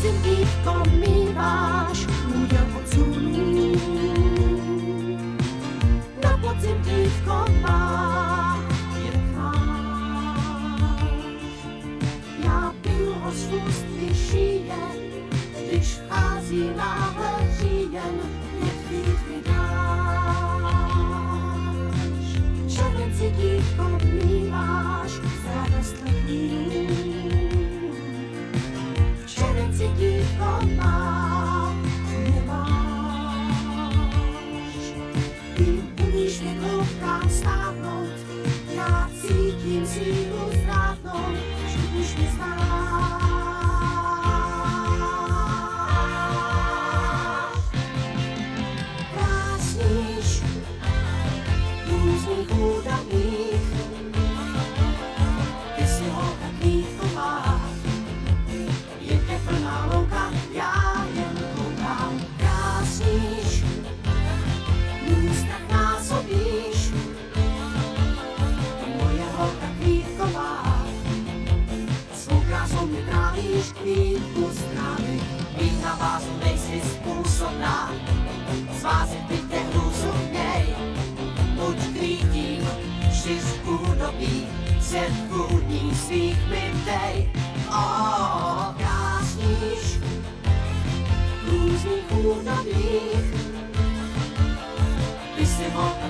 citlivko míváš, můj odsudný. Na podzim dívko má, je Já piju o svůj když vchází náhle. ty umíš mi koukám stávnout, já cítím sílu trávíš, kvítku ztrávy, být na vázu nejsi způsobná, zvázit by tě hrůzu měj, buď kvítím, čtyř údobí, světku dní svých mi dej. O, krásníš, různých údobích, ty jsi holka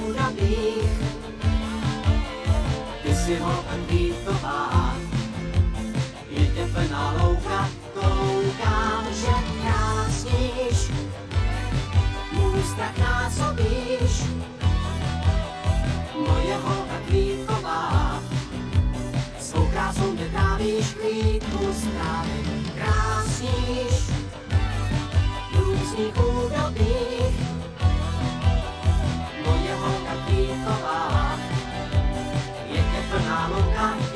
jsi holka kvítová, je tě plná louka, koukám, že krásníš, můj strach násobíš, moje holka kvítková, svou krásou mě trávíš, kvítku zprávy, krásníš, různých údobích, Follow God.